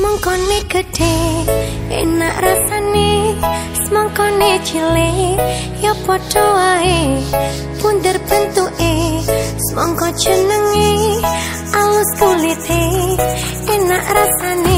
Mengkone gede Enak rasane. Semangkone cilik Ya padha wae. Bunder bentuke Semangko jenenge Alus kulite. Enak rasane.